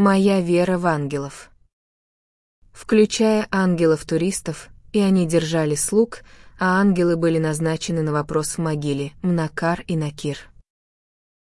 Моя вера в ангелов. Включая ангелов-туристов, и они держали слуг, а ангелы были назначены на вопрос в могиле, Мнакар и Накир.